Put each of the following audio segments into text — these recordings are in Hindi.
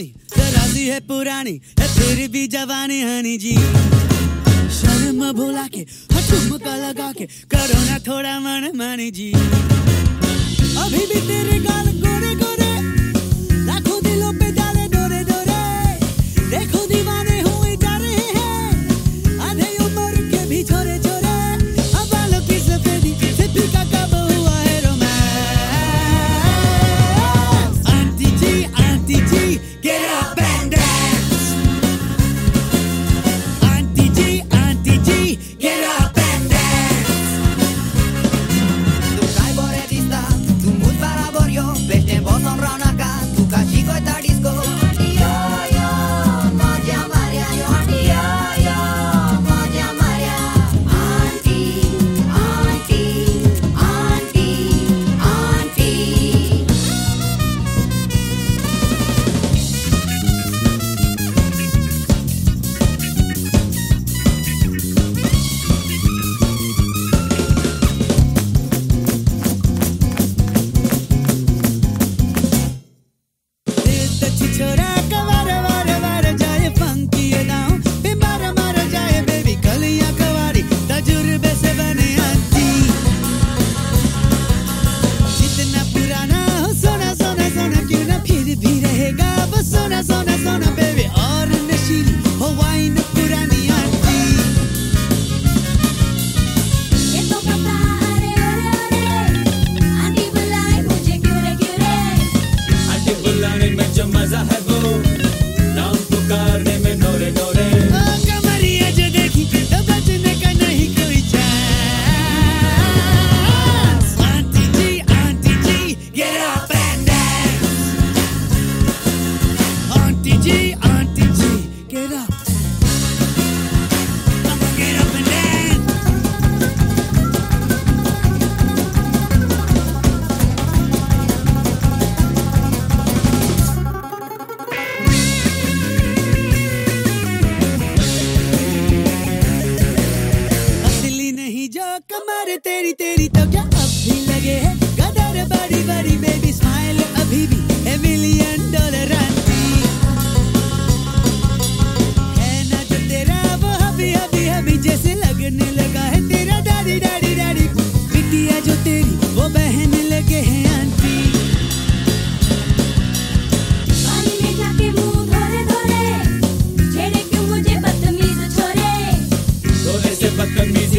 कहानी तराजी है पुरानी, है फिर भी जवानी हनी जी। शर्म भुला के हथुम का लगा के, करो ना थोड़ा मन मानी जी। अभी भी तेरे गाल गोरे गोरे mas a raiva तेरी तेरी तो क्या अब भी लगे है? गदर बड़ी बड़ी बेबी स्माइल अभी भी है मिलियन डॉलर आंटी। है ना जो तेरा वो अभी अभी अभी जैसे लगने लगा है तेरा डैडी डैडी डैडी बिटिया जो तेरी वो बहन लगे हैं आंटी।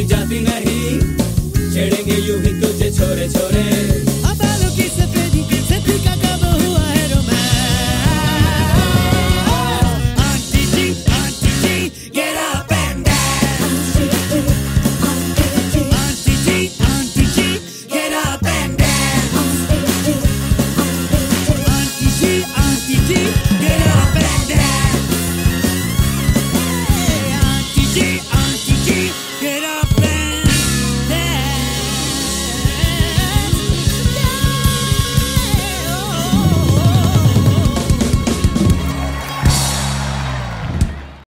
जाती नहीं।